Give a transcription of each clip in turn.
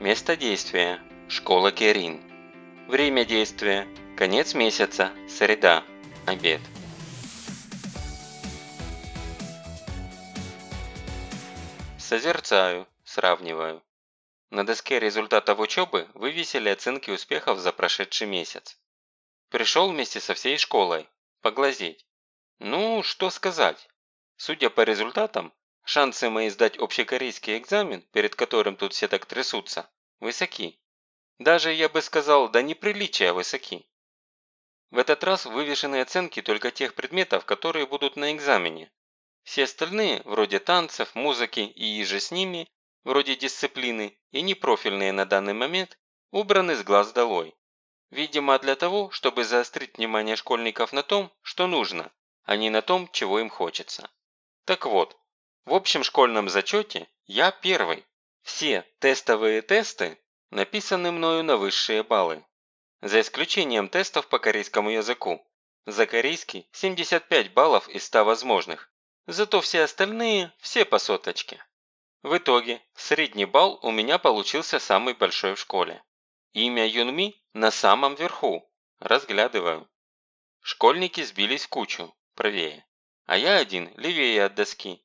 Место действия – школа Керин. Время действия – конец месяца, среда, обед. Созерцаю, сравниваю. На доске результатов учебы вывесили оценки успехов за прошедший месяц. Пришел вместе со всей школой. Поглазеть. Ну, что сказать. Судя по результатам, шансы мои сдать общекорейский экзамен, перед которым тут все так трясутся, высоки. Даже, я бы сказал, до неприличия высоки. В этот раз вывешены оценки только тех предметов, которые будут на экзамене. Все остальные, вроде танцев, музыки и иже с ними, вроде дисциплины и непрофильные на данный момент, убраны с глаз долой. Видимо, для того, чтобы заострить внимание школьников на том, что нужно, а не на том, чего им хочется. Так вот, в общем школьном зачете я первый. Все тестовые тесты написаны мною на высшие баллы. За исключением тестов по корейскому языку. За корейский 75 баллов из 100 возможных. Зато все остальные – все по соточке. В итоге, средний балл у меня получился самый большой в школе. Имя Юнми на самом верху. Разглядываю. Школьники сбились в кучу, правее. А я один, левее от доски.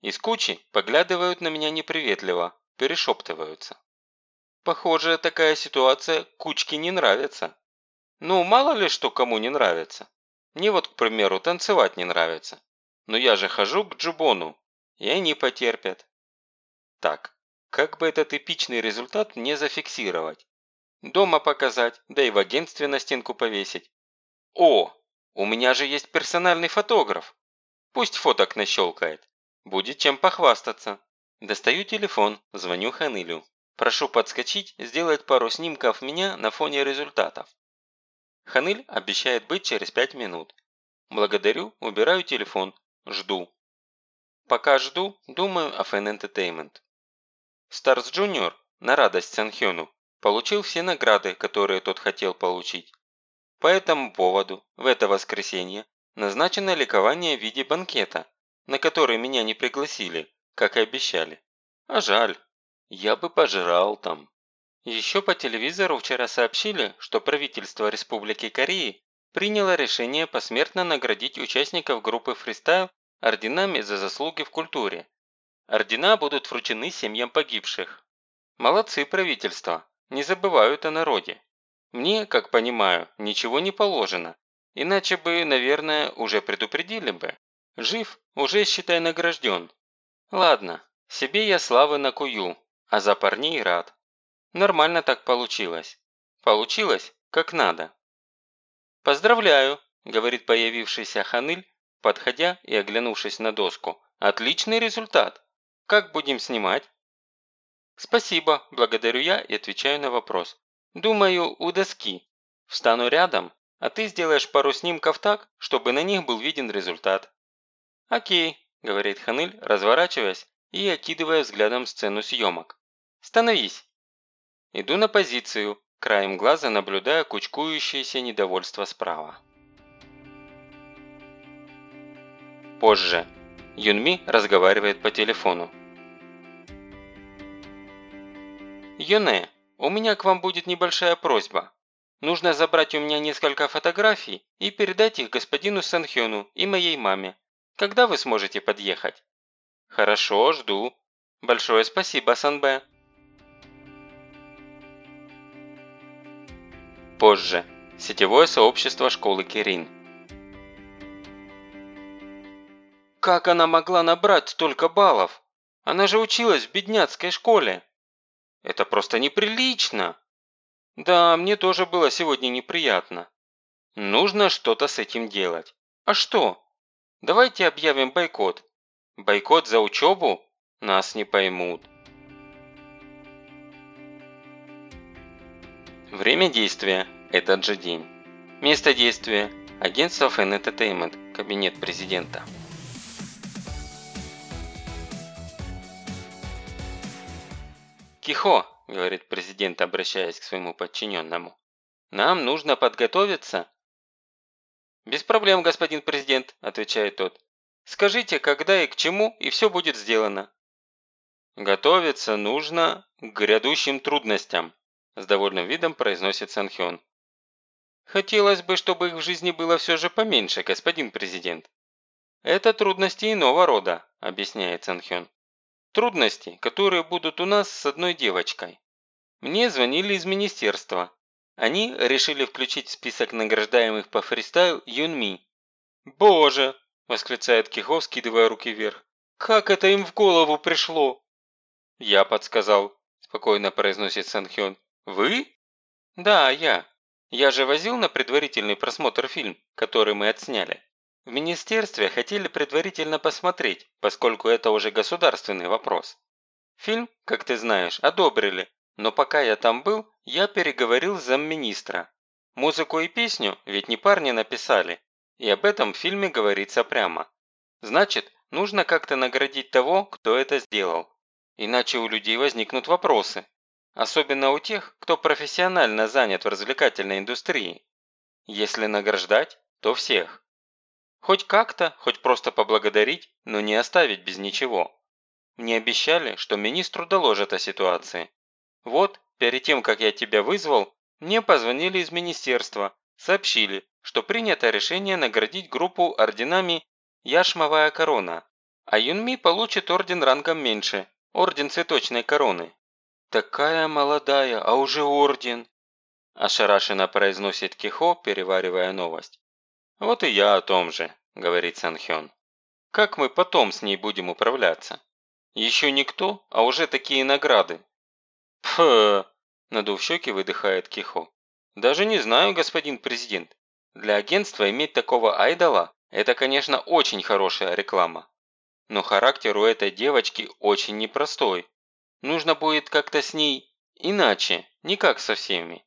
Из кучи поглядывают на меня неприветливо, перешептываются. Похоже, такая ситуация кучке не нравится. Ну, мало ли что кому не нравится. Мне вот, к примеру, танцевать не нравится. Но я же хожу к Джубону, и они потерпят. Так, как бы этот эпичный результат мне зафиксировать? Дома показать, да и в агентстве на стенку повесить. О, у меня же есть персональный фотограф. Пусть фоток нащелкает. Будет чем похвастаться. Достаю телефон, звоню Ханылю. Прошу подскочить, сделать пару снимков меня на фоне результатов. Ханыль обещает быть через пять минут. Благодарю, убираю телефон, жду. Пока жду, думаю о Fan Entertainment. Stars Junior, на радость Санхёну, получил все награды, которые тот хотел получить. По этому поводу, в это воскресенье, назначено ликование в виде банкета, на который меня не пригласили, как и обещали. А жаль, я бы пожрал там. Еще по телевизору вчера сообщили, что правительство Республики Кореи приняло решение посмертно наградить участников группы фристайл орденами за заслуги в культуре Ордена будут вручены семьям погибших. Молодцы правительство, не забывают о народе. Мне, как понимаю, ничего не положено. Иначе бы, наверное, уже предупредили бы. Жив, уже считай награжден. Ладно, себе я славы накую, а за парней рад. Нормально так получилось. Получилось, как надо. «Поздравляю», – говорит появившийся Ханыль, подходя и оглянувшись на доску. «Отличный результат. Как будем снимать?» «Спасибо, благодарю я и отвечаю на вопрос. Думаю, у доски. Встану рядом, а ты сделаешь пару снимков так, чтобы на них был виден результат». «Окей», – говорит Ханыль, разворачиваясь и окидывая взглядом сцену съемок. «Становись!» Иду на позицию, краем глаза наблюдая кучкующееся недовольство справа. Позже. Юнми разговаривает по телефону. «Юне, у меня к вам будет небольшая просьба. Нужно забрать у меня несколько фотографий и передать их господину Санхёну и моей маме. Когда вы сможете подъехать?» «Хорошо, жду. Большое спасибо, Санбэ». Позже. Сетевое сообщество школы Кирин. Как она могла набрать столько баллов? Она же училась в бедняцкой школе. Это просто неприлично. Да, мне тоже было сегодня неприятно. Нужно что-то с этим делать. А что? Давайте объявим бойкот. Бойкот за учебу? Нас не поймут. Время действия – этот же день. Место действия – агентство Fan Entertainment, кабинет президента. «Кихо», – говорит президент, обращаясь к своему подчиненному, – «нам нужно подготовиться». «Без проблем, господин президент», – отвечает тот. «Скажите, когда и к чему, и все будет сделано». «Готовиться нужно», – к грядущим трудностям», с довольным видом произносит Санхён. «Хотелось бы, чтобы их в жизни было все же поменьше, господин президент». «Это трудности иного рода», объясняет Санхён. «Трудности, которые будут у нас с одной девочкой. Мне звонили из министерства. Они решили включить в список награждаемых по фристайл Юнми. «Боже!» – восклицает Кихо, скидывая руки вверх. «Как это им в голову пришло?» «Я подсказал», – спокойно произносит Санхён. «Вы?» «Да, я. Я же возил на предварительный просмотр фильм, который мы отсняли. В министерстве хотели предварительно посмотреть, поскольку это уже государственный вопрос. Фильм, как ты знаешь, одобрили, но пока я там был, я переговорил с замминистра. Музыку и песню ведь не парни написали, и об этом в фильме говорится прямо. Значит, нужно как-то наградить того, кто это сделал. Иначе у людей возникнут вопросы. Особенно у тех, кто профессионально занят в развлекательной индустрии. Если награждать, то всех. Хоть как-то, хоть просто поблагодарить, но не оставить без ничего. Мне обещали, что министру доложат о ситуации. Вот, перед тем, как я тебя вызвал, мне позвонили из министерства, сообщили, что принято решение наградить группу орденами «Яшмовая корона», а Юнми получит орден рангом меньше, орден цветочной короны. «Такая молодая, а уже орден!» Ошарашенно произносит Кихо, переваривая новость. «Вот и я о том же», – говорит Санхён. «Как мы потом с ней будем управляться? Еще никто, а уже такие награды. «Пф!» – надув щеки, выдыхает Кихо. «Даже не знаю, господин президент. Для агентства иметь такого айдола – это, конечно, очень хорошая реклама. Но характер у этой девочки очень непростой. Нужно будет как-то с ней иначе, не как со всеми».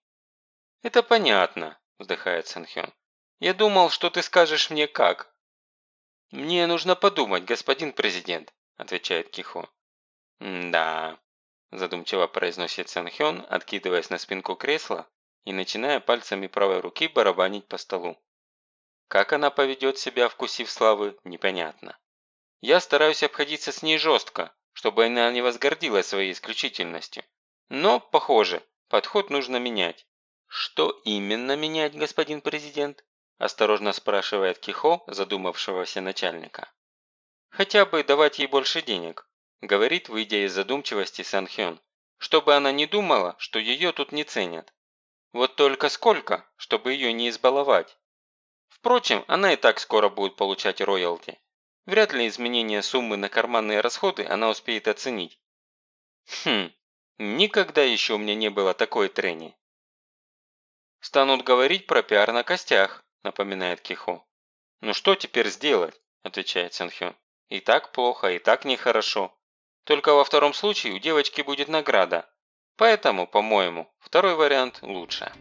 «Это понятно», – вздыхает Санхён. «Я думал, что ты скажешь мне как». «Мне нужно подумать, господин президент», – отвечает Кихо. «Да», задумчиво произносит Сан Хён, откидываясь на спинку кресла и начиная пальцами правой руки барабанить по столу. Как она поведет себя, вкусив славы, непонятно. Я стараюсь обходиться с ней жестко, чтобы она не возгордилась своей исключительностью. Но, похоже, подход нужно менять. Что именно менять, господин президент? Осторожно спрашивает Кихо, задумавшегося начальника. Хотя бы давать ей больше денег, говорит, выйдя из задумчивости Сан Хён, чтобы она не думала, что ее тут не ценят. Вот только сколько, чтобы ее не избаловать. Впрочем, она и так скоро будет получать роялти. Вряд ли изменение суммы на карманные расходы она успеет оценить. Хм, никогда еще у меня не было такой трени. «Станут говорить про пиар на костях», напоминает Кихо. «Ну что теперь сделать?» отвечает Сэнхён. «И так плохо, и так нехорошо. Только во втором случае у девочки будет награда. Поэтому, по-моему, второй вариант лучше.